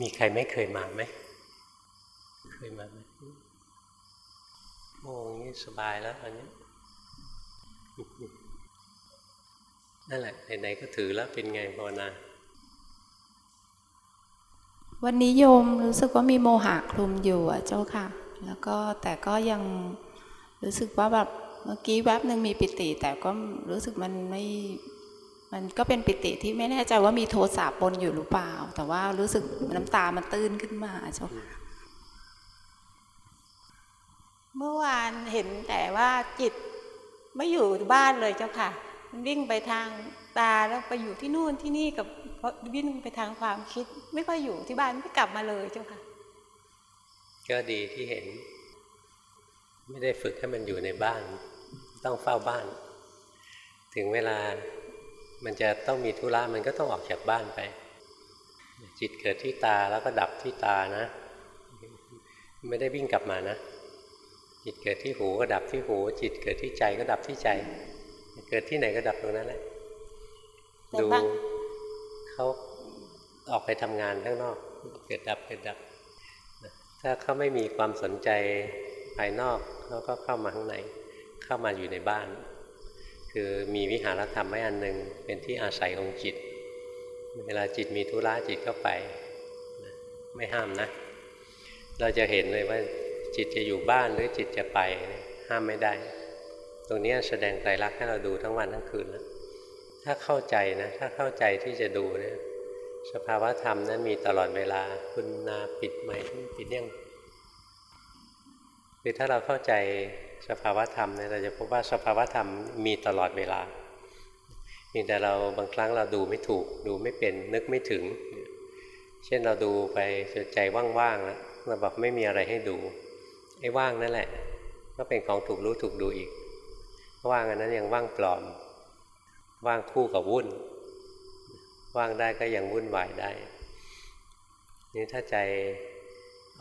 มีใครไม่เคยมาไหม เคยมาไหมโอ้งี้สบายแล้วอันนี้นั่นแหละไหนๆก็ถือแล้วเป็นไงภาวนาวันนี้โยมรู้สึกว่ามีโมหะคลุมอยู่อะเจ้าค่ะ แล้วก็แต่ก็ยังรู้สึกว่าแบบเมื่อกี้แวบหนึ่งมีปิติ แต่ก็รู้สึกมันไม่ มันก็เป็นปิติที่ไม่แน่ใจว่ามีโทสะปนอยู่หรือเปล่า แต่ว่ารู้สึกน้ำตามันตื้นขึ้นมาเจ้าค่ะเมื่อวานเห็นแต่ว่าจิตไม่อยู่บ้านเลยเจ้าค่ะ มันวิ่งไปทางตาแล้วไปอยู่ที่นู่นที่นี่กับวิ่งไปทางความคิด ไม่ค่อยอยู่ที่บ้านไม่กลับมาเลยเจ้าค่ะ ก็ดีที่เห็น ไม่ได้ฝึกให้มันอยู่ในบ้าน ต้องเฝ้าบ้าน ถึงเวลา มันจะต้องมีธุระมันก็ต้องออกจากบ้านไป จิตเกิดที่ตาแล้วก็ดับที่ตานะ ไม่ได้วิ่งกลับมานะ จิตเกิดที่หูก็ดับที่หู จิตเกิดที่ใจก็ดับที่ใจ เกิดที่ไหนก็ดับตรงนั้นแหละแต่ดูบางเขาออกไปทำงานข้างนอก เกิดดับเกิดดับ ถ้าเขาไม่มีความสนใจภายนอกเขาก็เข้ามาข้างใน เข้ามาอยู่ในบ้าน คือมีวิหารธรรมไว้อันหนึ่งเป็นที่อาศัยของจิต เวลาจิตมีธุระจิตก็ไป ไม่ห้ามนะ เราจะเห็นเลยว่าจิตจะอยู่บ้านหรือจิตจะไปห้ามไม่ได้ ตรงนี้แสดงไตรลักษณ์ให้เราดูทั้งวันทั้งคืนแล้วถ้าเข้าใจนะ ถ้าเข้าใจที่จะดูเนี่ยสภาวะธรรมนั้นมีตลอดเวลา คุณนาปิดไหมปิดยัง คือถ้าเราเข้าใจสภาวะธรรมเนี่ยเราจะพบว่าสภาวะธรรมมีตลอดเวลาเพียงแต่เราบางครั้งเราดูไม่ถูก ดูไม่เป็นนึกไม่ถึง เช่นเราดูไปจนใจว่างๆแล้วเราบอกไม่มีอะไรให้ดูไอ้ว่างนั่นแหละ ก็เป็นของถูกรู้ถูกดูอีก ว่างอันนั้นยังว่างปลอม ว่างคู่กับวุ่น ว่างได้ก็ยังวุ่นวายได้นี่ถ้าใจ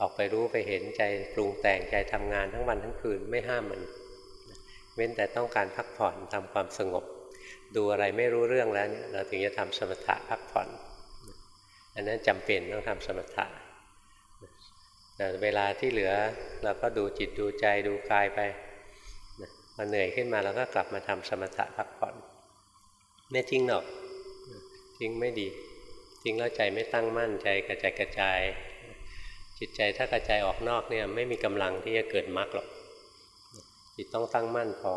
ออกไปรู้ไปเห็นใจปรุงแต่งใจทำงานทั้งวันทั้งคืนไม่ห้ามมัน เว้นแต่ต้องการพักผ่อนทำความสงบ ดูอะไรไม่รู้เรื่องแล้วเนี่ยเราถึงจะทำสมถะพักผ่อน อันนั้นจำเป็นต้องทำสมถะแต่เวลาที่เหลือเราก็ดูจิตดูใจดูกายไปพอเหนื่อยขึ้นมาเราก็กลับมาทำสมถะพักผ่อนไม่ทิ้งหรอกทิ้งไม่ดีทิ้งแล้วใจไม่ตั้งมั่นใจกระจายกระจาย จิตใจถ้ากระจายออกนอกเนี่ยไม่มีกำลังที่จะเกิดมรรคหรอก จิตต้องตั้งมั่นพอ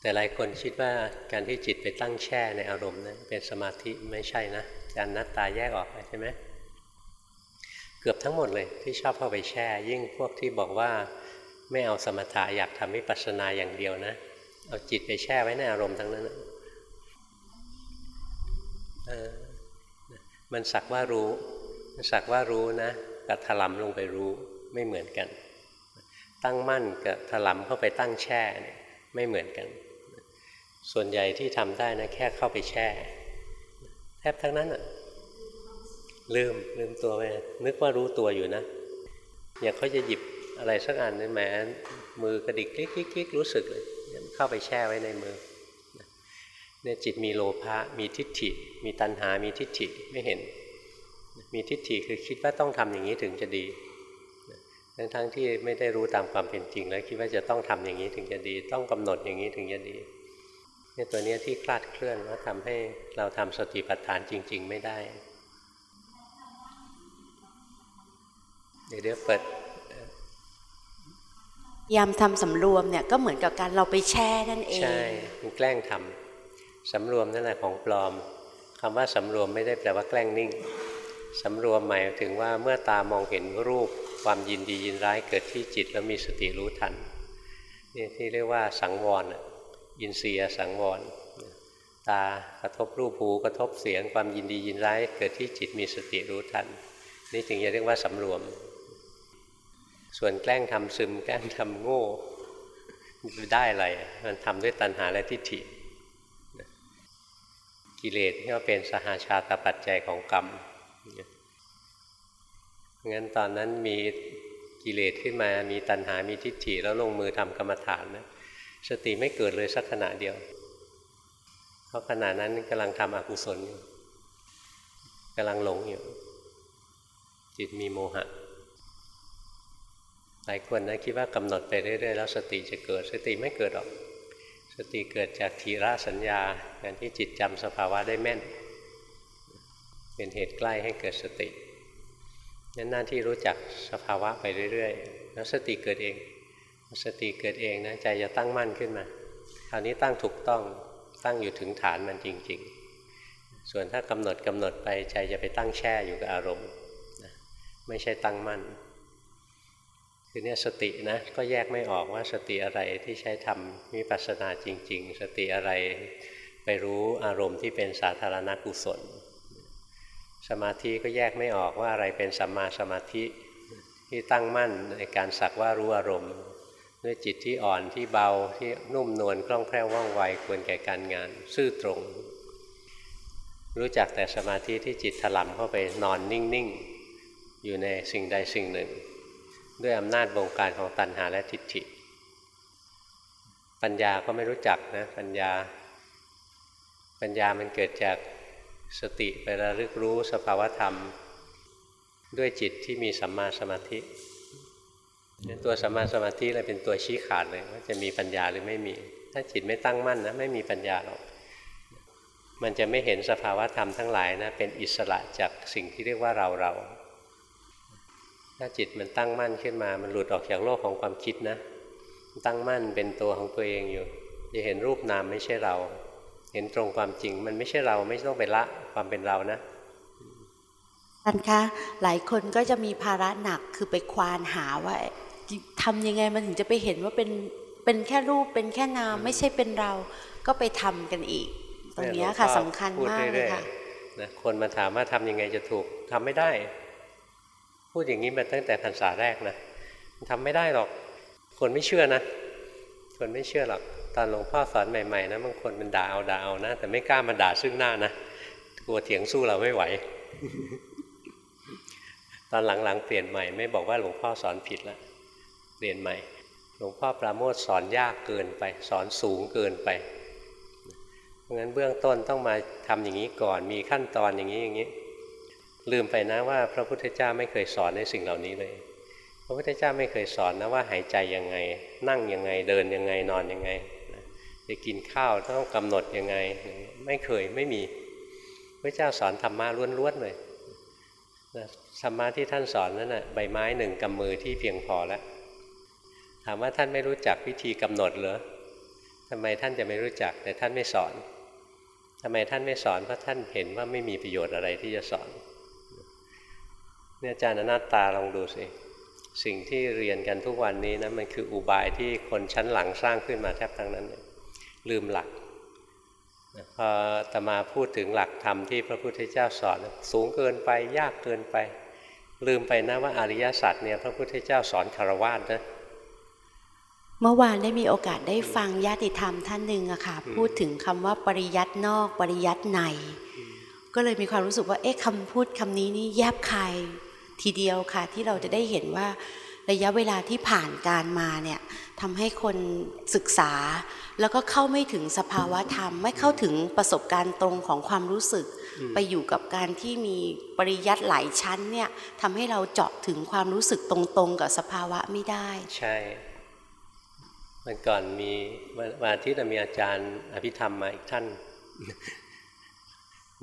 แต่หลายคนคิดว่าการที่จิตไปตั้งแช่ในอารมณ์นะเป็นสมาธิไม่ใช่นะจานนัตตาแยกออกไปใช่ไหมเกือบทั้งหมดเลยที่ชอบเข้าไปแช่ ยิ่งพวกที่บอกว่าไม่เอาสมถะอยากทำวิปัสสนาอย่างเดียวนะ เอาจิตไปแช่ไว้ในอารมณ์ทั้งนั้นเออมันสักว่ารู้ สักว่ารู้นะกับถลำลงไปรู้ไม่เหมือนกัน ตั้งมั่นกับถลำเข้าไปตั้งแช่เนี่ยไม่เหมือนกัน ส่วนใหญ่ที่ทำได้นะแค่เข้าไปแช่ แทบทั้งนั้นอะลืมลืมตัวไปนึกว่ารู้ตัวอยู่นะอย่าเขาจะหยิบอะไรสักอันนี่แหมมือกระดิกคลิกคลิกคลิกรู้สึกเลยเข้าไปแช่ไว้ในมือเนี่ยจิตมีโลภะมีทิฏฐิ มีตัณหา มีทิฏฐิไม่เห็น มีทิฏฐิคือคิดว่าต้องทำอย่างนี้ถึงจะดีทั้งทั้งที่ไม่ได้รู้ตามความเป็นจริง แล้วคิดว่าจะต้องทำอย่างนี้ถึงจะดี ต้องกำหนดอย่างนี้ถึงจะดีเนี่ยตัวนี้ที่คลาดเคลื่อนว่าทำให้เราทำสติปัฏฐานจริง ๆ ไม่ได้ เดี๋ยวเดี๋ยวเปิดยามทำสำรวมเนี่ยก็เหมือนกับการเราไปแช่นั่นเองใช่มันแกล้งทำสำรวมนั่นแหละของปลอมคำว่าสำรวมไม่ได้แปลว่าแกล้งนิ่ง สำรวมหมายถึงว่าเมื่อตามองเห็นรูปความยินดียินร้ายเกิดที่จิตแล้วมีสติรู้ทันนี่ที่เรียกว่าสังวรอินเสียสังวร ตากระทบรูปหูกระทบเสียงความยินดียินร้ายเกิดที่จิตมีสติรู้ทัน นี่ถึงจะเรียกว่าสำรวม ส่วนแกล้งทำซึมแกล้งทำโง่ได้อะไรมันทำด้วยตัณหาและทิฏฐิกิเลสที่ว่าเป็นสหาชาตปัจจัยของกรรม งั้นตอนนั้นมีกิเลสขึ้นมา มีตัณหา มีทิฏฐิแล้วลงมือทำกรรมฐานนะสติไม่เกิดเลยสักขณะเดียว เพราะขณะนั้นกำลังทำอกุศลอยู่กำลังหลงอยู่ จิตมีโมหะ หลายคนนะคิดว่ากำหนดไปเรื่อยๆแล้วสติจะเกิด สติไม่เกิดหรอก สติเกิดจากทีระสัญญาการที่จิตจำสภาวะได้แม่น เป็นเหตุใกล้ให้เกิดสตินั่นหน้าที่รู้จักสภาวะไปเรื่อยๆ แล้วสติเกิดเอง สติเกิดเองนะใจจะตั้งมั่นขึ้นมา คราวนี้ตั้งถูกต้องตั้งอยู่ถึงฐานมันจริง ๆ ส่วนถ้ากำหนดกำหนดไปใจจะไปตั้งแช่อยู่กับอารมณ์ไม่ใช่ตั้งมั่นคือเนี่ยสตินะก็แยกไม่ออกว่าสติอะไรที่ใช้ทำวิปัสสนาจริง ๆ สติอะไรไปรู้อารมณ์ที่เป็นสาธารณกุศล สมาธิก็แยกไม่ออกว่าอะไรเป็นสัมมาสมาธิที่ตั้งมั่นในการสักว่ารู้อารมณ์ด้วยจิตที่อ่อนที่เบาที่นุ่มนวลคล่องแคล่วว่องไวควรแก่การงาน ซื่อตรง รู้จักแต่สมาธิที่จิตถลำเข้าไปนอนนิ่งๆ อยู่ในสิ่งใดสิ่งหนึ่ง ด้วยอำนาจบงการของตัณหาและทิฏฐิ ปัญญาก็ไม่รู้จักนะปัญญา ปัญญามันเกิดจาก สติไประลึกรู้สภาวธรรม ด้วยจิตที่มีสัมมาสมาธิตัวสัมมาสมาธิเลยเป็นตัวชี้ขาดเลยว่าจะมีปัญญาหรือไม่มี ถ้าจิตไม่ตั้งมั่นนะไม่มีปัญญาหรอกมันจะไม่เห็นสภาวธรรมทั้งหลายนะเป็นอิสระจากสิ่งที่เรียกว่าเราเราถ้าจิตมันตั้งมั่นขึ้นมา มันหลุดออกจากโลกของความคิดนะตั้งมั่นเป็นตัวของตัวเองอยู่จะเห็นรูปนามไม่ใช่เรา เห็นตรงความจริง มันไม่ใช่เราไม่ต้องไปละ ความเป็นเรานะท่านคะหลายคนก็จะมีภาระหนักคือไปควานหาว่าทำยังไงมันถึงจะไปเห็นว่าเป็นเป็นแค่รูปเป็นแค่นามไม่ใช่เป็นเราก็ไปทำกันอีก ตรงนี้ค่ะสำคัญมากเลยค่ะนะคนมาถามว่าทำยังไงจะถูกทำไม่ได้ พูดอย่างนี้มาตั้งแต่พรรษาแรกนะทำไม่ได้หรอก คนไม่เชื่อนะ คนไม่เชื่อหรอกตอนหลวงพ่อสอนใหม่ๆนะบางคนมันด่าเอาด่าเอานะ แต่ไม่กล้ามาด่าซึ่งหน้านะ กลัวเถียงสู้เราไม่ไหว ตอนหลังๆเปลี่ยนใหม่ ไม่บอกว่าหลวงพ่อสอนผิดแล้วเรียนใหม่ หลวงพ่อปราโมทสอนยากเกินไป สอนสูงเกินไปเพราะงั้นเบื้องต้นต้องมาทำอย่างนี้ก่อนมีขั้นตอนอย่างนี้อย่างนี้ ลืมไปนะว่า พระพุทธเจ้าไม่เคยสอนในสิ่งเหล่านี้เลย พระพุทธเจ้าไม่เคยสอนนะว่าหายใจยังไง นั่งยังไงเดินยังไงนอนยังไงจะกินข้าวต้องกำหนดยังไง ไม่เคยไม่มี พระเจ้าสอนธรรมะล้วนๆเลยธรรมะที่ท่านสอนนั้นนะ่ะใบไม้หนึ่งกำมือที่เพียงพอแล้วถามว่าท่านไม่รู้จักวิธีกำหนดเหรอทำไมท่านจะไม่รู้จักแต่ท่านไม่สอนทำไมท่านไม่สอนเพราะท่านเห็นว่าไม่มีประโยชน์อะไรที่จะสอนเนี่ยอาจารย์อนัตตาลองดูสิสิ่งที่เรียนกันทุกวันนี้นะมันคืออุบายที่คนชั้นหลังสร้างขึ้นมาแทบทั้งนั้น ลืมหลัก พอตมาพูดถึงหลักธรรมที่พระพุทธเจ้าสอนสูงเกินไปยากเกินไป ลืมไปนะว่าอริยสัจเนี่ยพระพุทธเจ้าสอนคารวะนะเมื่อวานได้มีโอกาสได้ฟังญาติธรรมท่านหนึ่งอะค่ะพูดถึงคำว่าปริยัตินอกปริยัติใน ก็เลยมีความรู้สึกว่าเอ๊ะคำพูดคำนี้นี่แยบคายทีเดียวค่ะ ที่เราจะได้เห็นว่า ระยะเวลาที่ผ่านการมาเนี่ยทำให้คนศึกษา แล้วก็เข้าไม่ถึงสภาวะธรรม ไม่เข้าถึงประสบการณ์ตรงของความรู้สึก ไปอยู่กับการที่มีปริยัติหลายชั้นเนี่ยทำให้เราเจาะถึงความรู้สึกตรงๆ กับสภาวะไม่ได้ ใช่มันก่อนมีวันอาทิตย์มีอาจารย์อภิธรรมมาอีกท่าน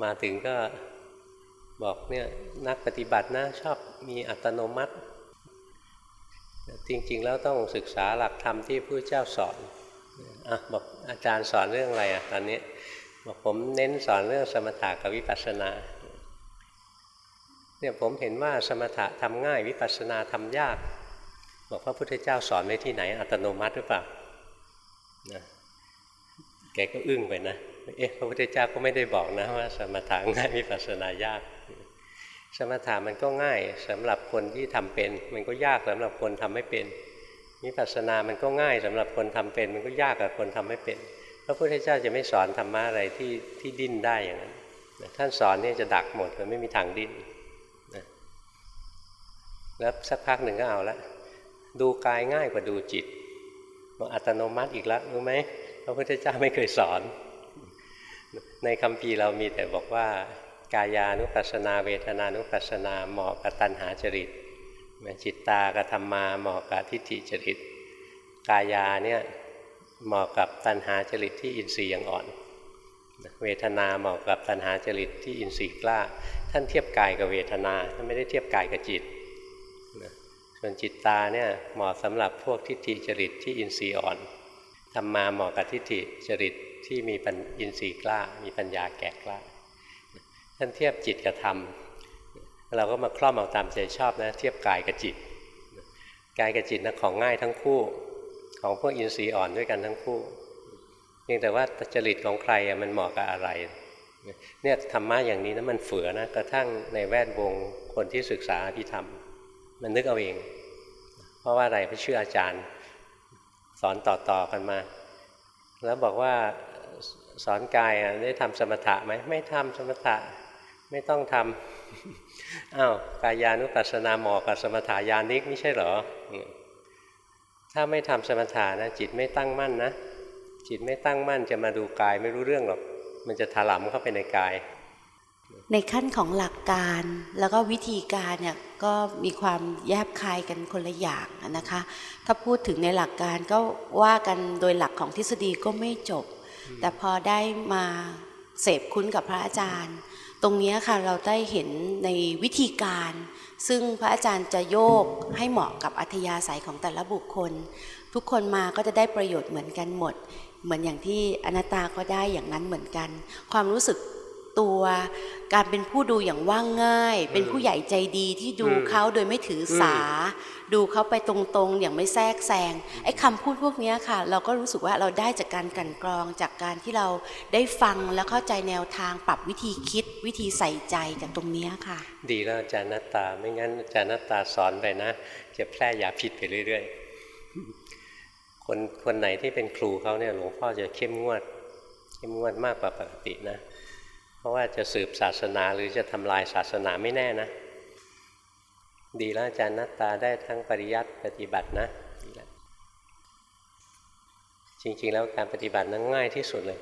มาถึงก็บอกเนี่ยนักปฏิบัตินะชอบมีอัตโนมัติ จริงๆแล้วต้องศึกษาหลักธรรมที่พระเจ้าสอนอะบอกอาจารย์สอนเรื่องอะไรอะตอนนี้บอกผมเน้นสอนเรื่องสมถะกับวิปัสสนาเนี่ยผมเห็นว่าสมถะทำง่ายวิปัสสนาทำยาก บอกพระพุทธเจ้าสอนไว้ที่ไหนอัตโนมัติหรือเปล่านะแกก็อึ้งไปนะ เอ๊ะพระพุทธเจ้าก็ไม่ได้บอกนะว่าสมถะง่ายวิปัสสนายาก สมถะมันก็ง่ายสำหรับคนที่ทำเป็น มันก็ยากสำหรับคนทำไม่เป็นวิปัสสนามันก็ง่ายสำหรับคนทำเป็น มันก็ยากกับคนทำไม่เป็น พระพุทธเจ้าจะไม่สอนธรรมะอะไรที่ที่ดิ้นได้อย่างนั้นท่านสอนนี่จะดักหมดมันไม่มีทางดิ้นนะแล้วสักพักหนึ่งก็เอาละดูกายง่ายกว่าดูจิตบอกอัตโนมัติอีกแล้วรู้ไหมพระพุทธเจ้าไม่เคยสอน ในคำพีเรามีแต่บอกว่า กายานุปัสสนา เวทนานุปัสสนาเหมาะกับตัณหาจริตจิตตากับธรรมาเหมาะกับทิฏฐิจริต กายาเนี่ยเหมาะกับตัณหาจริตที่อินทรีย์ยังอ่อน เวทนาเหมาะกับตัณหาจริตที่อินทรีย์กล้า ท่านเทียบกายกับเวทนาท่านไม่ได้เทียบกายกับจิตส่วนจิตตาเนี่ยเหมาะสำหรับพวกทิฏฐิจริตที่อินทรีย์อ่อนธรรมาเหมาะกับทิฏฐิจริตที่มีปัญอินทรีย์กล้า มีปัญญาแก่กล้า ท่านเทียบจิตกับธรรม เราก็มาคล่อมเอาตามใจชอบนะ เทียบกายกับจิต กายกับจิตนะของง่ายทั้งคู่ ของพวกอินทรีย์อ่อนด้วยกันทั้งคู่เพียงแต่ว่าจริตของใครมันเหมาะกับอะไร เนี่ยธรรมะอย่างนี้นะมันเฟือนะกระทั่งในแวดวงคนที่ศึกษาอภิธรรม มันนึกเอาเอง เพราะว่าอะไรเพราะเชื่ออาจารย์ สอนต่อๆกันมา แล้วบอกว่าสอนกายได้ทำสมถะไหมไม่ทำสมถะ ไม่ต้องทำอ้าวกายานุปัสสนาหมอกับสมถายานิกไม่ใช่เหรอ ถ้าไม่ทำสมถะนะ จิตไม่ตั้งมั่นนะ จิตไม่ตั้งมั่นจะมาดูกายไม่รู้เรื่องหรอก มันจะถลำเข้าไปในกาย ในขั้นของหลักการแล้วก็วิธีการเนี่ยก็มีความแยบคายกันคนละอย่างนะคะ ถ้าพูดถึงในหลักการก็ว่ากันโดยหลักของทฤษฎีก็ไม่จบ แต่พอได้มาเสพคุ้นกับพระอาจารย์ ตรงนี้ค่ะเราได้เห็นในวิธีการ ซึ่งพระอาจารย์จะโยกให้เหมาะกับอัธยาศัยของแต่ละบุคคล ทุกคนมาก็จะได้ประโยชน์เหมือนกันหมด เหมือนอย่างที่อนาตาก็ได้อย่างนั้นเหมือนกัน ความรู้สึก ตัว การเป็นผู้ดูอย่างว่างง่าย เป็นผู้ใหญ่ใจดีที่ดูเขาโดยไม่ถือสา ดูเขาไปตรงๆ อย่างไม่แทรกแซงไอ้คำพูดพวกนี้ค่ะ เราก็รู้สึกว่าเราได้จากการกันกรองจากการที่เราได้ฟังแล้วเข้าใจแนวทางปรับวิธีคิดวิธีใส่ใจจากตรงนี้ค่ะ ดีแล้วอาจารย์นัตตา ไม่งั้นอาจารย์นัตตาสอนไปนะ จะแพร่ยาพิษไปเรื่อย ๆ คนคนไหนที่เป็นครูเขาเนี่ยหลวงพ่อจะเข้มงวด เข้มงวดมากกว่าปกตินะ เพราะว่าจะสืบศาสนาหรือจะทำลายศาสนาไม่แน่นะ ดีแล้วอาจารย์นัตตาได้ทั้งปริยัติปฏิบัตินะ จริงๆแล้วการปฏิบัตินั้นง่ายที่สุดเลย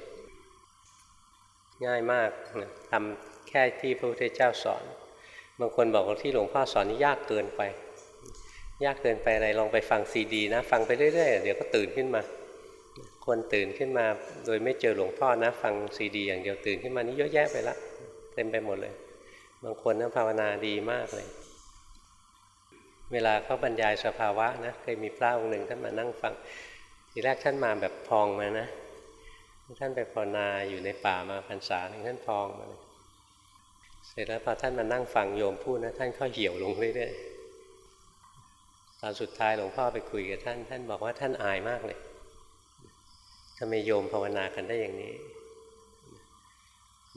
ง่ายมากนะทำแค่ที่พระพุทธเจ้าสอน บางคนบอกว่าที่หลวงพ่อสอนนี่ยากเกินไป ยากเกินไปอะไรลองไปฟังซีดีนะ ฟังไปเรื่อยๆเดี๋ยวก็ตื่นขึ้นมา คนตื่นขึ้นมา โดยไม่เจอหลวงพ่อนะ ฟังซีดี อย่างเดียวตื่นขึ้นมานี่เยอะแยะไปละเต็มไปหมดเลย บางคนนะภาวนาดีมากเลย เวลาเขาบรรยายสภาวะนะเคยมีพระองค์หนึ่งท่านมานั่งฟังทีแรกท่านมาแบบพองมานะท่านไปภาวนาอยู่ในป่ามาพรรษาหนึ่งท่านพองมาเลยเสร็จแล้วพอท่านมานั่งฟังโยมพูดนะท่านก็เหี่ยวลงเรื่อยๆตอนสุดท้ายหลวงพ่อไปคุยกับท่าน ท่านบอกว่าท่านอายมากเลย ทำไมโยมภาวนากันได้อย่างนี้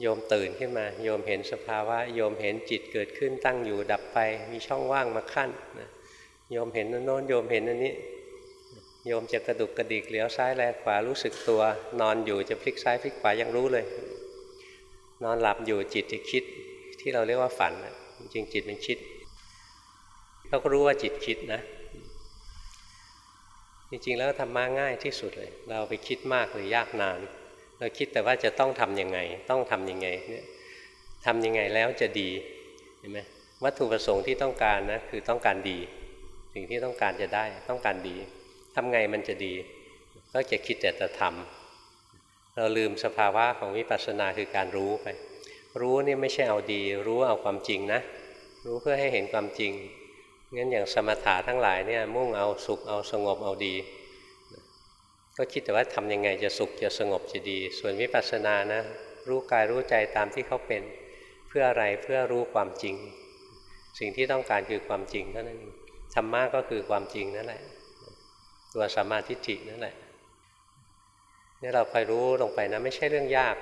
โยมตื่นขึ้นมา โยมเห็นสภาวะ โยมเห็นจิตเกิดขึ้นตั้งอยู่ดับไป มีช่องว่างมาขั้นโยมเห็นโน้นโยมเห็นอันนี้ โยมจะกระดุกกระดิกเลี้ยวซ้ายแลขวารู้สึกตัว นอนอยู่จะพลิกซ้ายพลิกขวายังรู้เลย นอนหลับอยู่จิตจะคิดที่เราเรียกว่าฝันจริงจิตมันคิดเราก็รู้ว่าจิตคิดนะ จริงๆ แล้วธรรมะง่ายที่สุดเลย เราไปคิดมากหรือยากนาน เราคิดแต่ว่าจะต้องทํำยังไง ต้องทํำยังไงเนี่ยทำยังไงแล้วจะดีเห็นไหมวัตถุประสงค์ที่ต้องการนะคือต้องการดี สิ่งที่ต้องการจะได้ต้องการดีทำไงมันจะดี ก็จะคิดแต่จะทำเราลืมสภาวะของวิปัสสนาคือการรู้ไป รู้นี่ไม่ใช่เอาดี รู้เอาความจริงนะ รู้เพื่อให้เห็นความจริง งั้นอย่างสมถะทั้งหลายเนี่ยมุ่งเอาสุขเอาสงบเอาดี ก็คิดแต่ว่าทำยังไงจะสุขจะสงบจะดี ส่วนวิปัสสนานะรู้กายรู้ใจตามที่เขาเป็นเพื่ออะไรเพื่อรู้ความจริง สิ่งที่ต้องการคือความจริงเท่านั้นเองธรรมะก็คือความจริงนั่นแหละ ตัวสัมมาทิฏฐินั่นแหละนี่เราคอยรู้ลงไปนะไม่ใช่เรื่องยาก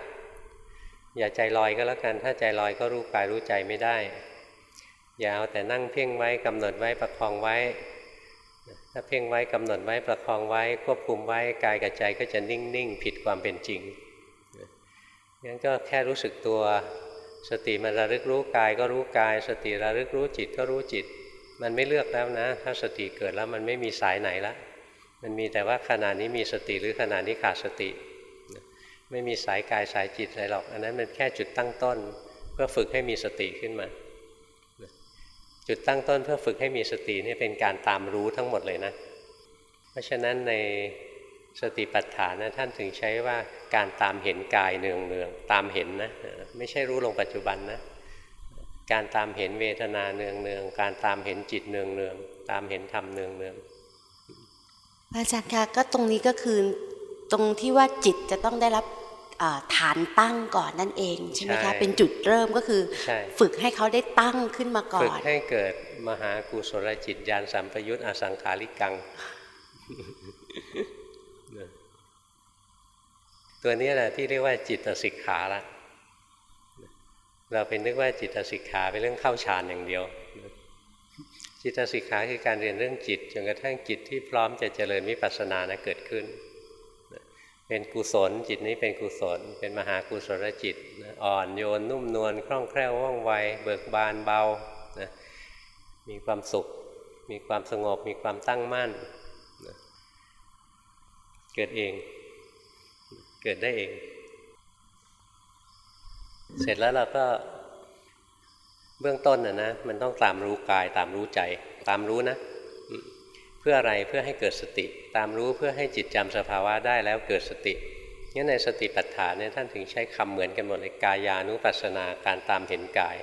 อย่าใจลอยก็แล้วกัน ถ้าใจลอยก็รู้กายรู้ใจไม่ได้ ย่าเอาแต่นั่งเพ่งไว้กำหนดไว้ประคองไว้ ถ้าเพ่งไว้กำหนดไว้ประคองไว้ ควบคุมไว้กายกับใจก็จะนิ่งๆ ผิดความเป็นจริงงั้นก็แค่รู้สึกตัว สติมันระลึกรู้กายก็รู้กาย สติระลึกรู้จิตก็รู้จิต มันไม่เลือกแล้วนะ ถ้าสติเกิดแล้วมันไม่มีสายไหนละมันมีแต่ว่าขณะนี้มีสติหรือขณะนี้ขาดสติ ไม่มีสายกายสายจิตอะไรหรอก อันนั้นมันแค่จุดตั้งต้น เพื่อฝึกให้มีสติขึ้นมา จุดตั้งต้นเพื่อฝึกให้มีสตินี่เป็นการตามรู้ทั้งหมดเลยนะ เพราะฉะนั้นในสติปัฏฐานนะท่านถึงใช้ว่าการตามเห็นกายเนืองเนืองตามเห็นนะไม่ใช่รู้ลงปัจจุบันนะ การตามเห็นเวทนาเนืองเนืองการตามเห็นจิตเนืองเนืองตามเห็นธรรมเนืองเนืองอาจารย์คะก็ตรงนี้ก็คือตรงที่ว่าจิตจะต้องได้รับ ฐานตั้งก่อนนั่นเองใช่ไหมคะเป็นจุดเริ่มก็คือ ฝึกให้เขาได้ตั้งขึ้นมาก่อน ฝึกให้เกิดมหากุศลจิตญาณสัมปยุตอสังขาริกัง ตัวนี้แหละที่เรียกว่าจิตสิกขาละเราเป็นนึกว่าจิตสิกขาเป็นเรื่องเข้าฌานอย่างเดียว จิตสิกขาคือการเรียนเรื่องจิตจนกระทั่งจิตที่พร้อมจะเจริญวิปัสสนานะเกิดขึ้น เป็นกุศลจิตนี้เป็นกุศล เป็นมหากุศลจิต อ่อนโยนนุ่มนวลคล่องแคล่วว่องไว เบิกบานเบานะมีความสุข มีความสงบ มีความตั้งมั่นนะเกิดเอง เกิดได้เอง เสร็จแล้วเราก็เบื้องต้นนะนะมันต้องตามรู้กายตามรู้ใจ ตามรู้นะ เพื่ออะไรเพื่อให้เกิดสติ ตามรู้เพื่อให้จิตจำสภาวะได้แล้วเกิดสติงั้นในสติปัฏฐานเนี่ยท่านถึงใช้คำเหมือนกันหมดเลยกายานุปัสสนาการตามเห็นกาย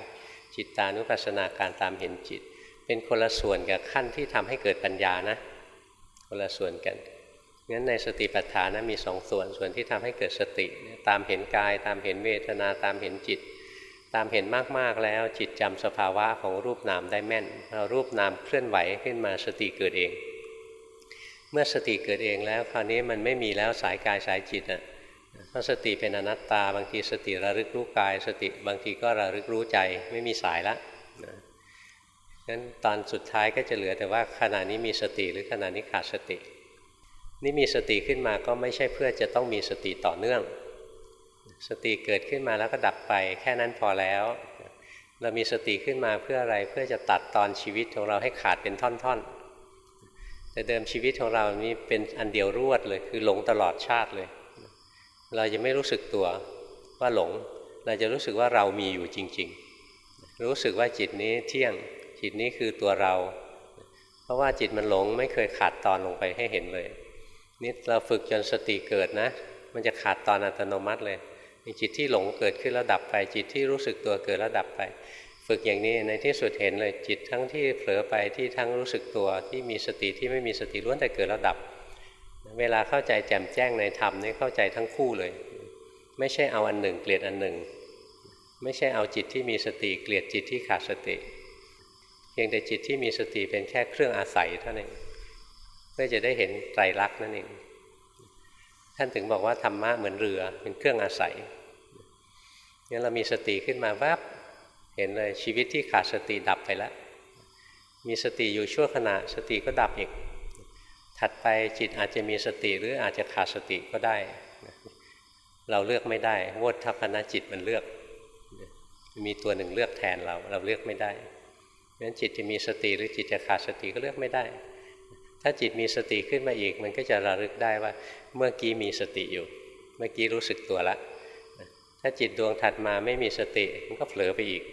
จิตตานุปัสสนาการตามเห็นจิต เป็นคนละส่วนกับขั้นที่ทำให้เกิดปัญญานะ คนละส่วนกันงั้นในสติปัฏฐานนะมีสองส่วนส่วนที่ทำให้เกิดสติ ตามเห็นกาย ตามเห็นเวทนาตามเห็นจิต ตามเห็นมากๆแล้วจิตจำสภาวะของรูปนามได้แม่นรูปนามเคลื่อนไหวขึ้นมาสติเกิดเอง เมื่อสติเกิดเองแล้วคราวนี้มันไม่มีแล้วสายกายสายจิตอะเพราะสติเป็นอนัตตา บางทีสติระลึกรู้กาย สติบางทีก็ระลึกรู้ใจไม่มีสายละนะงั้นตอนสุดท้ายก็จะเหลือแต่ว่าขณะนี้มีสติหรือขณะนี้ขาดสติ นี่มีสติขึ้นมาก็ไม่ใช่เพื่อจะต้องมีสติต่อเนื่อง สติเกิดขึ้นมาแล้วก็ดับไปแค่นั้นพอแล้ว เรามีสติขึ้นมาเพื่ออะไรเพื่อจะตัดตอนชีวิตของเราให้ขาดเป็นท่อนๆ แต่เดิมชีวิตของเรานี่เป็นอันเดียวรวดเลย คือหลงตลอดชาติเลย เราจะไม่รู้สึกตัวว่าหลง เราจะรู้สึกว่าเรามีอยู่จริง ๆ รู้สึกว่าจิตนี้เที่ยงจิตนี้คือตัวเรา เพราะว่าจิตมันหลงไม่เคยขาดตอนลงไปให้เห็นเลยนี่เราฝึกจนสติเกิดนะ มันจะขาดตอนอัตโนมัติเลยจิตที่หลงเกิดขึ้นแล้วดับไปจิตที่รู้สึกตัวเกิดแล้วดับไป ฝึกอย่างนี้ในที่สุดเห็นเลยจิตทั้งที่เผลอไปที่ทั้งรู้สึกตัวที่มีสติที่ไม่มีสติล้วนแต่เกิดแล้วดับ เวลาเข้าใจแจ่มแจ้งในธรรมนี่เข้าใจทั้งคู่เลย ไม่ใช่เอาอันหนึ่ง เกลียดอันหนึ่ง ไม่ใช่เอาจิตที่มีสติเกลียดจิตที่ขาดสติเพียงแต่จิตที่มีสติเป็นแค่เครื่องอาศัยเท่านั้นเพื่อจะได้เห็นไตรลักษณ์นั่นเองท่านถึงบอกว่าธรรมะเหมือนเรือเป็นเครื่องอาศัยงั้นเรามีสติขึ้นมาแวบ เห็นเลยชีวิตที่ขาดสติดับไปแล้ว มีสติอยู่ชั่วขณะสติก็ดับอีก ถัดไปจิตอาจจะมีสติหรืออาจจะขาดสติก็ได้ เราเลือกไม่ได้วดทัพนจิตมันเลือก มีตัวหนึ่งเลือกแทนเรา เราเลือกไม่ได้เพราะฉะนั้นจิตจะมีสติหรือจิตจะขาดสติก็เลือกไม่ได้ ถ้าจิตมีสติขึ้นมาอีก มันก็จะระลึกได้ว่า เมื่อกี้มีสติอยู่ เมื่อกี้รู้สึกตัวแล้วถ้าจิตดวงถัดมาไม่มีสติมันก็เผลอไปอีก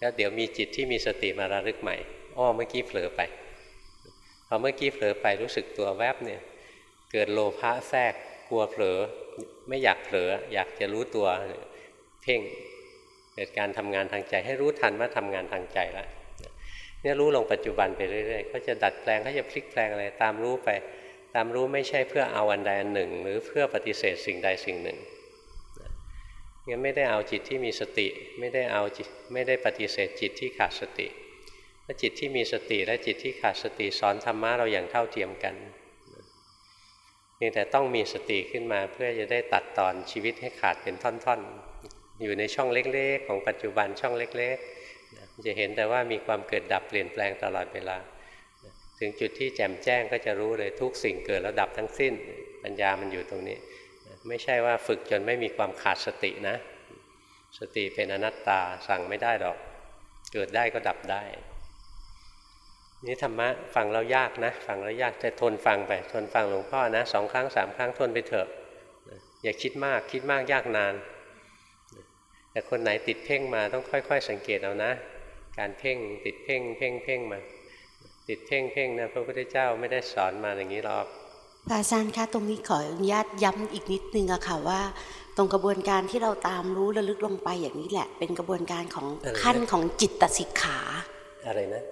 แล้วเดี๋ยวมีจิตที่มีสติมาระลึกใหม่อ้อเมื่อกี้เผลอไปพอเมื่อกี้เผลอไปรู้สึกตัวแวบเนี่ยเกิดโลภะแทรกกลัวเผลอไม่อยากเผลออยากจะรู้ตัวเพ่งเกิดการทำงานทางใจให้รู้ทันว่าทำงานทางใจแล้วเนี่ยรู้ลงปัจจุบันไปเรื่อยๆก็จะดัดแปลงก็จะพลิกแปลงอะไรตามรู้ไป ตามรู้ไม่ใช่เพื่อเอาอันใดอันหนึ่ง หรือเพื่อปฏิเสธสิ่งใดสิ่งหนึ่ง งั้นไม่ได้เอาจิตที่มีสติ ไม่ได้เอาจิตไม่ได้ปฏิเสธจิตที่ขาดสติเพราะจิตที่มีสติและจิตที่ขาดสติสอนธรรมะเราอย่างเท่าเทียมกันนี่แต่ต้องมีสติขึ้นมาเพื่อจะได้ตัดตอนชีวิตให้ขาดเป็นท่อนๆ อยู่ในช่องเล็กๆ ของปัจจุบันช่องเล็กๆจะเห็นแต่ว่ามีความเกิดดับเปลี่ยนแปลงตลอดเวลา ถึงจุดที่แจ่มแจ้งก็จะรู้เลยทุกสิ่งเกิดแล้วดับทั้งสิ้น ปัญญามันอยู่ตรงนี้ ไม่ใช่ว่าฝึกจนไม่มีความขาดสตินะ สติเป็นอนัตตาสั่งไม่ได้หรอก เกิดได้ก็ดับได้นี่ธรรมะฟังแล้วยากนะฟังแล้วยากแต่ทนฟังไป ทนฟังหลวงพ่อนะสองครั้งสามครั้งทนไปเถอะ อย่าคิดมากคิดมากยากนาน แต่คนไหนติดเพ่งมาต้องค่อย ๆ สังเกตเอานะ การเพ่งติดเพ่งเพ่งเพ่งมา ติดเพ่งเพ่งนะพระพุทธเจ้าไม่ได้สอนมาอย่างนี้หรอก พระอาจารย์คะตรงนี้ขออนุญาตย้ำอีกนิดนึงอะค่ะว่า ตรงกระบวนการที่เราตามรู้ระลึกลงไปอย่างนี้แหละ เป็นกระบวนการของขั้นของจิตตสิกขาอะไรนะ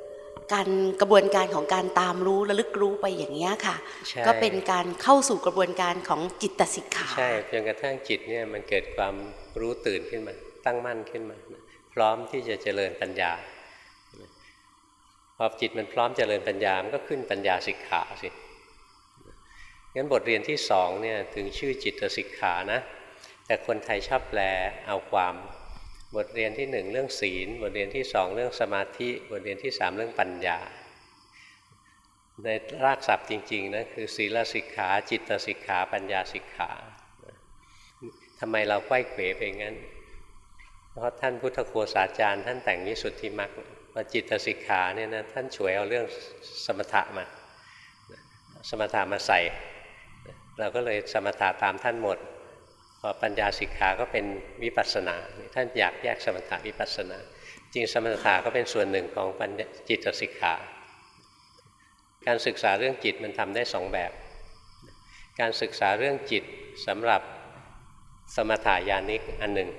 การกระบวนการของการตามรู้ระลึกรู้ไปอย่างนี้ค่ะ ก็เป็นการเข้าสู่กระบวนการของจิตสิกขาใช่จนกระทั่งจิตเนี่ยมันเกิดความรู้ตื่นขึ้นมา ตั้งมั่นขึ้นมา พร้อมที่จะเจริญปัญญาพอจิตมันพร้อมเจริญปัญญามันก็ขึ้นปัญญาสิกขาสิ งั้นบทเรียนที่สองเนี่ยถึงชื่อจิตสิกขานะ แต่คนไทยชอบแปลเอาความ บทเรียนที่หนึ่งเรื่องศีล บทเรียนที่สองเรื่องสมาธิ บทเรียนที่สามเรื่องปัญญา ในรากศัพท์จริงๆนะคือศีลสิกขา จิตสิกขา ปัญญาสิกขาทำไมเราไข้เขวไปงั้น เพราะท่านพุทธโฆษาจารย์ ท่านแต่งวิสุทธิมรรคมาจิตสิกขาเนี่ยนะท่านช่วยเอาเรื่องสมถะมา สมถะมาใส่ เราก็เลยสมถะตามท่านหมด พอปัญญาสิกขาก็เป็นวิปัสสนา ท่านอยากแยกสมถะวิปัสสนา จริงสมถะก็เป็นส่วนหนึ่งของปัญญจิตสิกขา การศึกษาเรื่องจิตมันทำได้สองแบบ การศึกษาเรื่องจิตสำหรับสมถายานิกอันหนึ่ง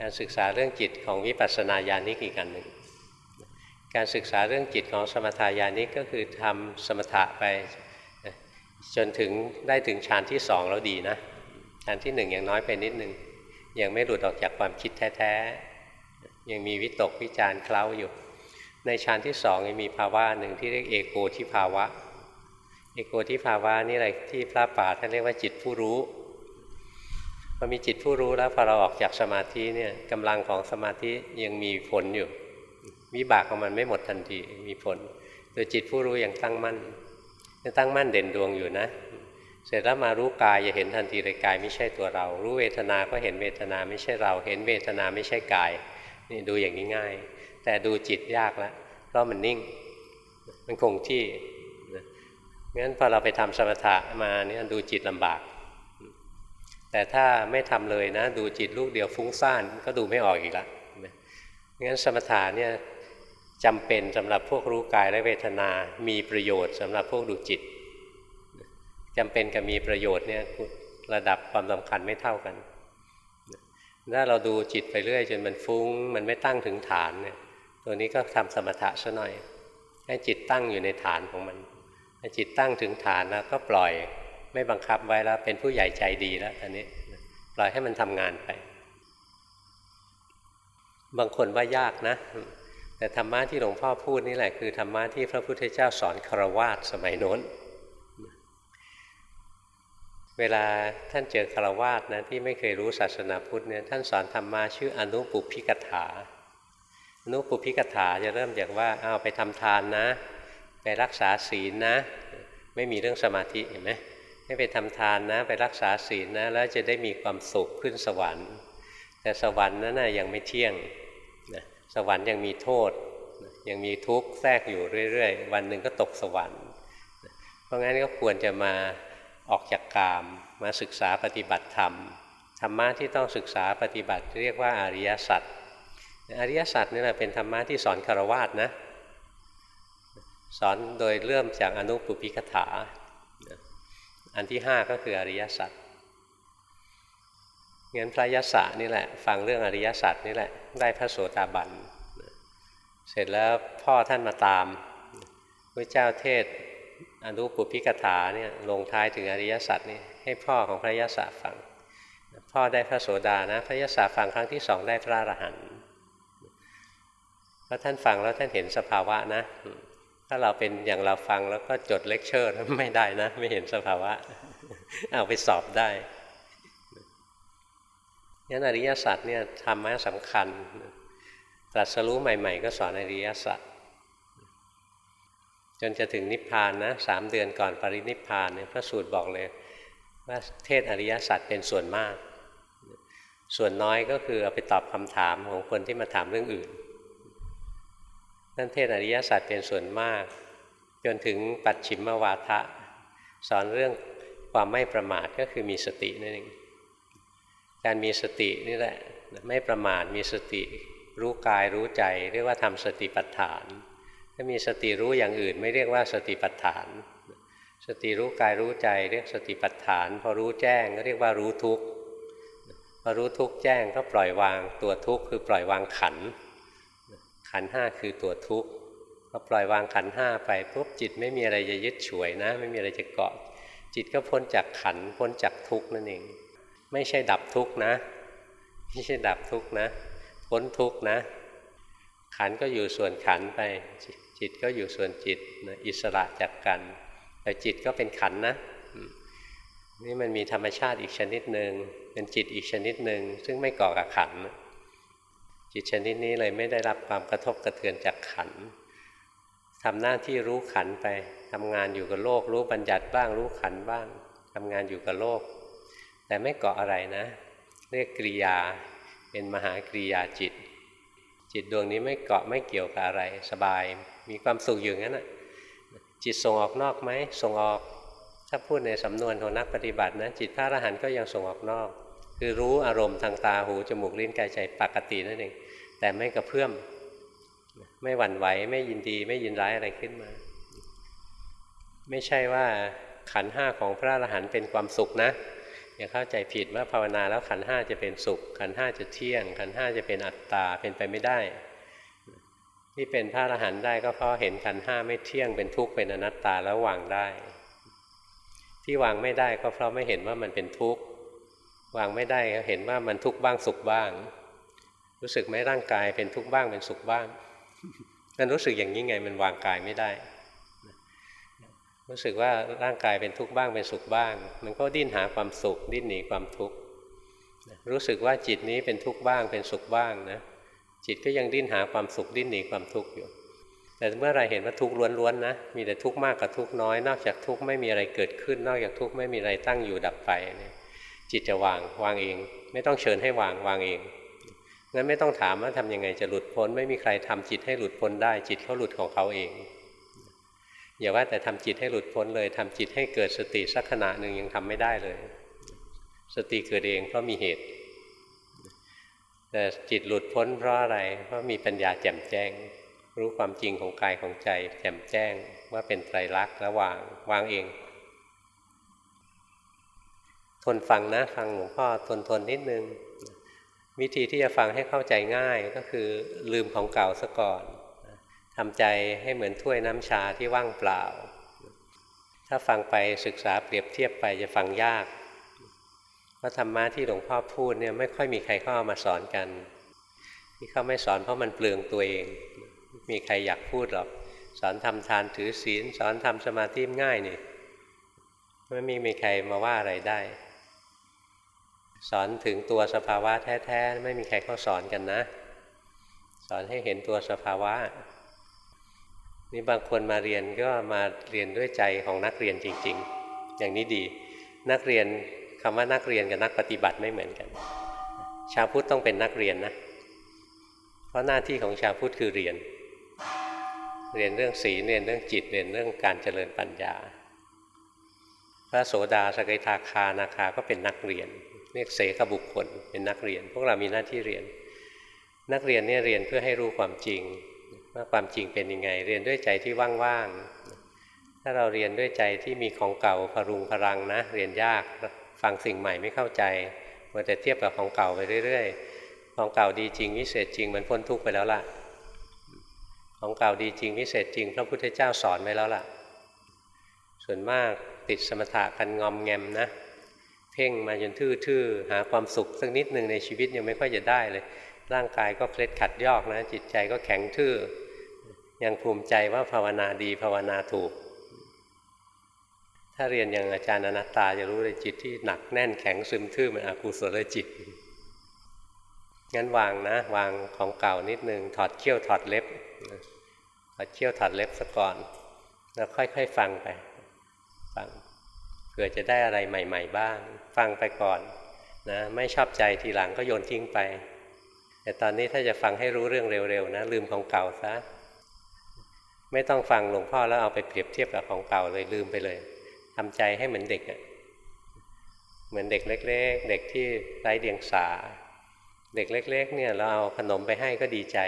การศึกษาเรื่องจิตของวิปัสสนาญาณิกอีกอันหนึ่ง การศึกษาเรื่องจิตของสมถายานิกก็คือทำสมถะไป จนถึงได้ถึงฌานที่สองแล้วดีนะฌานที่หนึ่งยังน้อยไปนิดนึงยังไม่หลุดออกจากความคิดแท้ๆ ยังมีวิตกวิจารเคล้าอยู่ ในฌานที่สองยังมีภาวะหนึ่งที่เรียกเอโกทิภาวะ เอโกทิภาวะนี่อะไรที่พระป่าท่านเรียกว่าจิตผู้รู้พอมีจิตผู้รู้แล้วพอเราออกจากสมาธิเนี่ยกำลังของสมาธิยังมีผลอยู่วิบากของมันไม่หมดทันทีมีผลโดยจิตผู้รู้ยังตั้งมั่น ยังตั้งมั่นเด่นดวงอยู่นะ เสร็จแล้วมารู้กายจะเห็นทันทีเลยกายไม่ใช่ตัวเรา รู้เวทนาก็เห็นเวทนาไม่ใช่เรา เห็นเวทนาไม่ใช่กาย นี่ดูอย่างนี้ง่าย แต่ดูจิตยากล้วเพราะมันนิ่ง มันคงที่งั้นพอเราไปทำสมถะมาเนี่ยดูจิตลำบาก แต่ถ้าไม่ทำเลยนะ ดูจิตลูกเดียวฟุ้งซ่านก็ดูไม่ออกอีกล้วงั้นสมถะเนี่ย จำเป็นสำหรับพวกรู้กายและเวทนา มีประโยชน์สำหรับพวกดูจิตจำเป็นกับมีประโยชน์เนี่ยระดับความสำคัญไม่เท่ากันถ้าเราดูจิตไปเรื่อยจนมันฟุง้ง มันไม่ตั้งถึงฐานเนี่ยตัวนี้ก็ทำสมถะซะหน่อย ให้จิตตั้งอยู่ในฐานของมันให้จิตตั้งถึงฐานแล้วก็ปล่อยไม่บังคับไว้แล้วเป็นผู้ใหญ่ใจดีแล้วอันนี้ปล่อยให้มันทำงานไป บางคนว่ายากนะ แต่ธรรมะที่หลวงพ่อพูดนี่แหละคือธรรมะที่พระพุทธเจ้าสอนคารวาสสมัยโน้น เวลาท่านเจอคารวาสนะที่ไม่เคยรู้ศาสนาพุทธเนี่ยท่านสอนธรรมะชื่ออนุปุพิกถาอนุปุพิกถาจะเริ่มจากว่าเอาไปทำทานนะ ไปรักษาศีลนะ ไม่มีเรื่องสมาธิเห็นไหมให้ไปทำทานนะ ไปรักษาศีลนะแล้วจะได้มีความสุขขึ้นสวรรค์ แต่สวรรค์นั้นนะยังไม่เที่ยง สวรรค์ยังมีโทษ ยังมีทุกข์แทรกอยู่เรื่อยๆ วันหนึ่งก็ตกสวรรค์ เพราะงั้นก็ควรจะมาออกจากกาม มาศึกษาปฏิบัติธรรม ธรรมะที่ต้องศึกษาปฏิบัติ เรียกว่าอริยสัจ อริยสัจนี่แหละเป็นธรรมะที่สอนคารวะนะ สอนโดยเริ่มจากอนุปุพิกถา อันที่ห้าก็คืออริยสัจงั้นพระยศนี่แหละ ฟังเรื่องอริยสัจนี่แหละ ได้พระโสดาบัน เสร็จแล้วพ่อท่านมาตามพระเจ้าเทศอนุปุพิกถาเนี่ยลงท้ายถึงอริยสัจนี่ให้พ่อของพระยศฟัง พ่อได้พระโสดานะ พระยศฟังครั้งที่สองได้พระอรหันต์เพราะท่านฟังแล้วท่านเห็นสภาวะนะ ถ้าเราเป็นอย่างเราฟังแล้วก็จดเลคเชอร์ไม่ได้นะ ไม่เห็นสภาวะ เอาไปสอบได้ ยันอริยสัจเนี่ยธรรมะสำคัญ ตรัสรู้ใหม่ ๆ ก็สอนอริยสัจจนจะถึงนิพพานนะสามเดือนก่อนปรินิพพานเนี่ยพระสูตรบอกเลยว่าเทศอริยสัจเป็นส่วนมาก ส่วนน้อยก็คือเอาไปตอบคำถามของคนที่มาถามเรื่องอื่นนั่นเทศอริยสัจเป็นส่วนมาก จนถึงปัจฉิมวาทะ สอนเรื่องความไม่ประมาทก็คือมีสตินั่นเอง การมีสตินี่แหละไม่ประมาทมีสติรู้กายรู้ใจ เรียกว่าทำสติปัฏฐาน ถ้ามีสติรู้อย่างอื่น ไม่เรียกว่าสติปัฏฐาน สติรู้กายรู้ใจ เรียกสติปัฏฐาน พอรู้แจ้งก็เรียกว่ารู้ทุกข์พอรู้ทุกข์แจ้งก็ปล่อยวางตัวทุกข์คือปล่อยวางขัน ขันห้าคือตัวทุกข์พอปล่อยวางขันห้าไปปุ๊บจิตไม่มีอะไรจะยึดฉวยนะ ไม่มีอะไรจะเกาะ จิตก็พ้นจากขันพ้นจากทุกข์นั่นเอง ไม่ใช่ดับทุกข์นะ ไม่ใช่ดับทุกข์นะพ้นทุกข์นะ ขันก็อยู่ส่วนขันไป จิตก็อยู่ส่วนจิตนะอิสระจากกัน แต่จิตก็เป็นขันนะนี่มันมีธรรมชาติอีกชนิดหนึ่งเป็นจิตอีกชนิดหนึ่งซึ่งไม่ก่อกับขันจิตชนิดนี้เลยไม่ได้รับความกระทบกระเทือนจากขันทำหน้าที่รู้ขันไปทำงานอยู่กับโลก รู้บัญญัติบ้าง รู้ขันบ้างทำงานอยู่กับโลก แต่ไม่เกาะอะไรนะ เรียกกริยาเป็นมหากริยาจิต จิตดวงนี้ไม่เกาะไม่เกี่ยวกับอะไร สบายมีความสุขอยู่งั้นนะจิตส่งออกนอกไหมส่งออกถ้าพูดในสำนวนของนักปฏิบัตินะจิตพระอรหันต์ก็ยังส่งออกนอก คือรู้อารมณ์ทางตาหูจมูกลิ้นกายใจปกตินั่นเองแต่ไม่กระเพื่อมไม่หวั่นไหวไม่ยินดีไม่ยินร้ายอะไรขึ้นมา ไม่ใช่ว่าขันห้าของพระอรหันต์เป็นความสุขนะ อย่าเข้าใจผิดว่าภาวนาแล้วขันห้าจะเป็นสุข ขันห้าจะเที่ยง ขันห้าจะเป็นอัตตาเป็นไปไม่ได้ที่เป็นพระอรหันต์ได้ก็เพราะเห็นขันห้าไม่เที่ยงเป็นทุกข์เป็นอนัตตาแล้ววางได้ ที่วางไม่ได้ก็เพราะไม่เห็นว่ามันเป็นทุกข์วางไม่ได้ก็เห็นว่ามันทุกข์บ้างสุขบ้าง รู้สึกไหมร่างกายเป็นทุกข์บ้างเป็นสุขบ้างมันรู้สึกอย่างนี้ไงมันวางกายไม่ได้ รู้สึกว่าร่างกายเป็นทุกข์บ้างเป็นสุขบ้าง มันก็ดิ้นหาความสุข ดิ้นหนีความทุกข์รู้สึกว่าจิตนี้เป็นทุกข์บ้างเป็นสุขบ้างนะจิตก็ยังดิ้นหาความสุขดิ้นหนีความทุกข์อยู่ แต่เมื่อไรเห็นว่าทุกข์ล้วนๆนะมีแต่ทุกข์มากกับทุกข์น้อย นอกจากทุกข์ไม่มีอะไรเกิดขึ้น นอกจากทุกข์ไม่มีอะไรตั้งอยู่ดับไปจิตจะวางวางเอง ไม่ต้องเชิญให้วางวางเองงั้นไม่ต้องถามว่าทำยังไงจะหลุดพ้น ไม่มีใครทำจิตให้หลุดพ้นได้ จิตเขาหลุดของเขาเอง อย่าว่าแต่ทำจิตให้หลุดพ้นเลยทำจิตให้เกิดสติสักขณะหนึ่งยังทำไม่ได้เลย สติเกิดเองเพราะมีเหตุ แต่จิตหลุดพ้นเพราะอะไร เพราะมีปัญญาแจ่มแจ้ง รู้ความจริงของกายของใจ แจ่มแจ้งว่าเป็นไตรลักษณ์และวางวางเอง ทนฟังนะฟังหลวงพ่อทนทนนิดนึง วิธีที่จะฟังให้เข้าใจง่ายก็คือลืมของเก่าซะก่อน ทำใจให้เหมือนถ้วยน้ำชาที่ว่างเปล่า ถ้าฟังไปศึกษาเปรียบเทียบไปจะฟังยาก เพราะธรรมะที่หลวงพ่อพูดเนี่ยไม่ค่อยมีใครเข้ามาสอนกัน ที่เขาไม่สอนเพราะมันเปลืองตัวเอง มีใครอยากพูดหรอก สอนทำทานถือศีล สอนทำสมาธิง่ายนี่ไม่มีมีใครมาว่าอะไรได้ สอนถึงตัวสภาวะแท้ๆ ไม่มีใครเขาสอนกันนะ สอนให้เห็นตัวสภาวะ นี่บางคนมาเรียนก็มาเรียนด้วยใจของนักเรียนจริง ๆ อย่างนี้ดี นักเรียนคำว่านักเรียนกับนักปฏิบัติไม่เหมือนกัน ชาวพุทธต้องเป็นนักเรียนนะ เพราะหน้าที่ของชาวพุทธคือเรียน เรียนเรื่องศีลเรียนเรื่องจิตเรียนเรื่องการเจริญปัญญา พระโสดาสกิทาคานาคาก็เป็นนักเรียนเรียกเสกบุคคลเป็นนักเรียน พวกเรามีหน้าที่เรียน นักเรียนเนี่ยเรียนเพื่อให้รู้ความจริง ว่าความจริงเป็นยังไง เรียนด้วยใจที่ว่างๆ ถ้าเราเรียนด้วยใจที่มีของเก่าพรุงพรังนะ เรียนยากฟังสิ่งใหม่ไม่เข้าใจมัวแต่เทียบกับของเก่าไปเรื่อยๆ ของเก่าดีจริงวิเศษจริงมันพ้นทุกข์ไปแล้วล่ะ ของเก่าดีจริงวิเศษจริง พระพุทธเจ้าสอนไว้แล้วล่ะ ส่วนมากติดสมถะกันงอมแงมนะ เพ่งมาจนทื่อๆ หาความสุขสักนิดหนึ่งในชีวิตยังไม่ค่อยจะได้เลย ร่างกายก็เคล็ดขัดยอกนะ จิตใจก็แข็งทื่อ ยังภูมิใจว่าภาวนาดีภาวนาถูก ถ้าเรียนอย่างอาจารย์อนัตตาจะรู้เลยจิตที่หนักแน่นแข็งซึมทื่อมันอกุศลจิตงั้นวางนะวางของเก่านิดนึงถอดเขี้ยวถอดเล็บถอดเขี้ยวถอดเล็บซะก่อน แล้วค่อยๆฟังไปฟังเผื่อจะได้อะไรใหม่ ๆ บ้าง ฟังไปก่อนนะไม่ชอบใจทีหลังก็โยนทิ้งไป แต่ตอนนี้ถ้าจะฟังให้รู้เรื่องเร็วๆนะลืมของเก่าซะ ไม่ต้องฟังหลวงพ่อแล้วเอาไปเปรียบเทียบกับของเก่าเลยลืมไปเลยทำใจให้เหมือนเด็กอะเหมือนเด็กเล็ก ๆ เด็กที่ไร้เดียงสา เด็กเล็ก ๆ เนี่ยเราเอาขนมไปให้ก็ดีใจ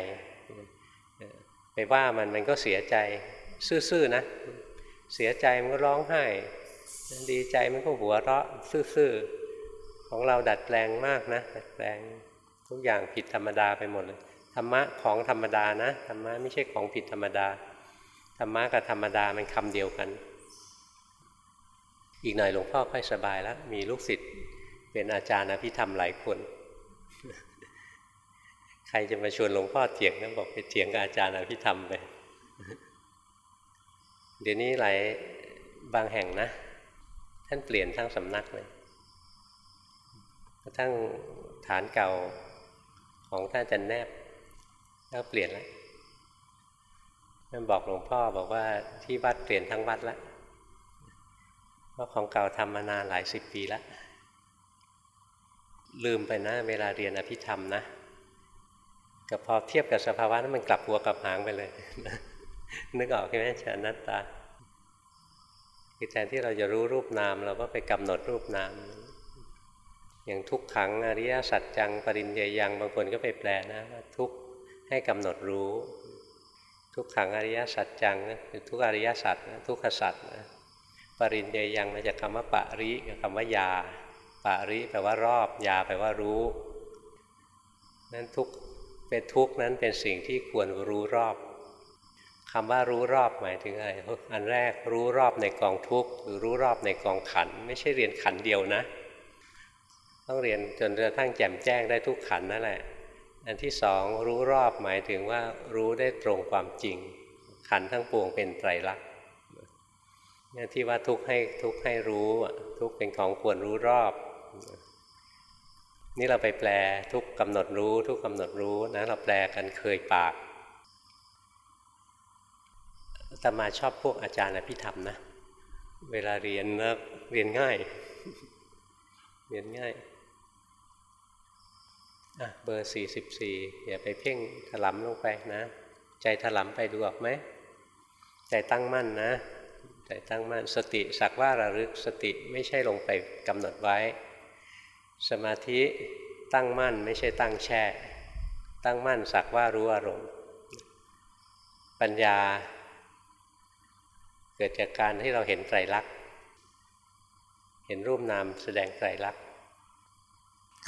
ไปว่ามันมันก็เสียใจซื่อๆนะ เสียใจมันก็ร้องไห้ ดีใจมันก็หัวเราะซื่อๆของเราดัดแปลงมากนะดัดแปลงทุกอย่างผิดธรรมดาไปหมดเลยธรรมะของธรรมดานะธรรมะไม่ใช่ของผิดธรรมดา ธรรมะกับธรรมดามันคำเดียวกัน อีกหน่อยหลวงพ่อค่อยสบายแล้ว มีลูกศิษย์เป็นอาจารย์อภิธรรมหลายคน ใครจะมาชวนหลวงพ่อเถียงก็บอกไปเถียงกับอาจารย์อภิธรรมไป เดี๋ยวนี้หลายบางแห่งนะ ท่านเปลี่ยนทั้งสำนักเลยกระทั่งฐานเก่าของท่านจันแนบก็เปลี่ยนแล้ว ท่นบอกหลวงพ่อบอกว่าที่วัดเปลี่ยนทั้งวัดแล้วเพราะของเก่าทำมานานหลายสิบปีแล้วลืมไปนะ เวลาเรียนอภิธรรมนะกับพอเทียบกับสภาวะนั้นมันกลับหัวกลับหางไปเลย นึกออกใช่ไหมชานัตตาคือแทนที่เราจะรู้รูปนาม เราก็ไปกำหนดรูปนาม อย่างทุกขังอริยสัจจังปริญญายังบางคนก็ไปแปลนะว่าทุกให้กำหนดรู้ ทุกขังอริยสัจจังคือทุกอริยสัจทุกขสัจนะปริญญายังมาจากคำว่าปะริกับคำว่ายาปะริแปลว่ารอบยาแปลว่ารู้นั้นทุกเป็นทุกนั้นเป็นสิ่งที่ควรรู้รอบคำว่ารู้รอบหมายถึงอะไรอันแรกรู้รอบในกองทุกหรือรู้รอบในกองขัน ไม่ใช่เรียนขันเดียวนะ ต้องเรียนจนกระทั่งแจ่มแจ้งได้ทุกขันนั่นแหละ อันที่สองรู้รอบหมายถึงว่ารู้ได้ตรงความจริง ขันทั้งปวงเป็นไตรลักษณ์เนี่ยที่ว่าทุกให้ทุกให้รู้ทุกเป็นของควรรู้รอบ นี่เราไปแปลทุกกำหนดรู้ ทุกกำหนดรู้นะเราแปลกันเคยปากตมาชอบพวกอาจารย์อภิธรรมนะ เวลาเรียนนะเรียนง่าย เรียนง่าย เบอร์สี่สิบสี่อย่าไปเพ่งถลำลงไปนะ ใจถลำไปดูออกไหม ใจตั้งมั่นนะ ใจตั้งมั่นสติสักว่าระลึกสติไม่ใช่ลงไปกำหนดไว้ สมาธิตั้งมั่นไม่ใช่ตั้งแช่ ตั้งมั่นสักว่ารู้อารมณ์ ปัญญา เกิดจากการที่เราเห็นไตรลักษณ์เห็นรูปนามแสดงไตรลักษณ์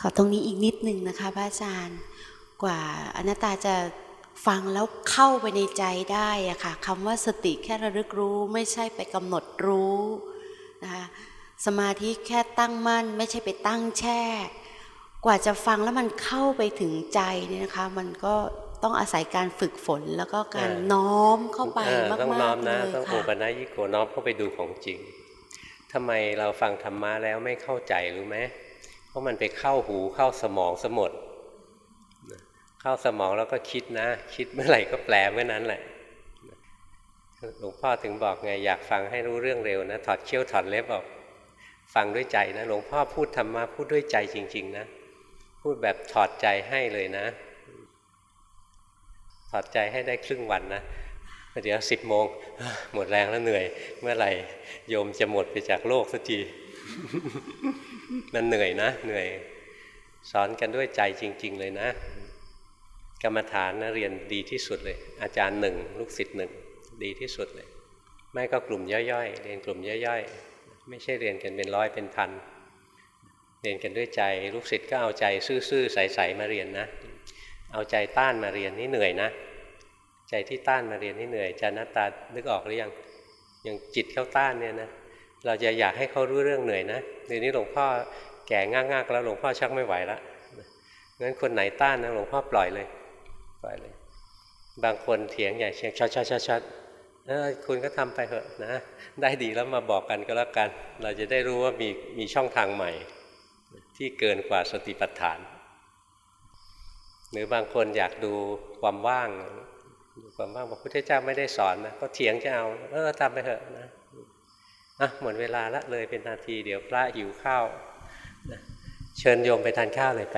ขอตรงนี้อีกนิดนึงนะคะพระอาจารย์ กว่าอนัตตาจะฟังแล้วเข้าไปในใจได้อะค่ะคำว่าสติแค่ระลึกรู้ไม่ใช่ไปกำหนดรู้นะคะสมาธิแค่ตั้งมั่น ไม่ใช่ไปตั้งแช่ กว่าจะฟังแล้วมันเข้าไปถึงใจเนี่ยนะคะ มันก็ต้องอาศัยการฝึกฝนแล้วก็การน้อมเข้าไปมากๆเลยค่ะต้องน้อมนะต้องโอปนัยิโกน้อมเข้าไปดูของจริงทำไมเราฟังธรรมะแล้วไม่เข้าใจรู้ไหม เพราะมันไปเข้าหูเข้าสมองสมดเข้าสมองแล้วก็คิดนะ คิดเมื่อไหร่ก็แปลเมื่อนั้นแหละหลวงพ่อถึงบอกไงอยากฟังให้รู้เรื่องเร็วนะถอดเขี้ยวถอดเล็บออกฟังด้วยใจนะหลวงพ่อพูดธรรมะพูดด้วยใจจริง ๆ นะ พูดแบบถอดใจให้เลยนะ ถอดใจให้ได้ครึ่งวันนะเดี๋ยวสิบโมงหมดแรงแล้วเหนื่อย เมื่อไหร่โยมจะหมดไปจากโลกสักที มันเหนื่อยนะ เหนื่อย สอนกันด้วยใจจริง ๆ เลยนะ กรรมฐานนะเรียนดีที่สุดเลย อาจารย์หนึ่งลูกศิษย์หนึ่งดีที่สุดเลย ไม่ก็กลุ่มย่อยๆ เรียนกลุ่มย่อยๆ ไม่ใช่เรียนกันเป็นร้อยเป็นพัน เรียนกันด้วยใจ ลูกศิษย์ก็เอาใจซื่อๆ ใสๆมาเรียนนะ เอาใจต้านมาเรียนนี่เหนื่อยนะ ใจที่ต้านมาเรียนนี่เหนื่อยจานัตตานึกออกหรือยัง อย่างจิตเข้าต้านเนี่ยนะ เราจะอยากให้เขารู้เรื่องเหนื่อยนะเดี๋ยวนี้หลวงพ่อแก่ง่างๆแล้วหลวงพ่อชักไม่ไหวแล้วงั้นคนไหนต้านนะหลวงพ่อปล่อยเลย ปล่อยเลย บางคนเถียงใหญ่เชียงชัดชัดชัดชัดคุณก็ทำไปเถอะนะ ได้ดีแล้วมาบอกกันก็แล้วกัน เราจะได้รู้ว่ามีมีช่องทางใหม่ ที่เกินกว่าสติปัฏฐาน หรือบางคนอยากดูความว่างความว่างบอกพุทธเจ้าไม่ได้สอนนะก็เถียงจะเอาเออทำไปเถอะนะ อะหมดเวลาละเลยเป็นนาทีเดี๋ยวพระหิวข้าวเชิญโยมไปทานข้าวเลยไป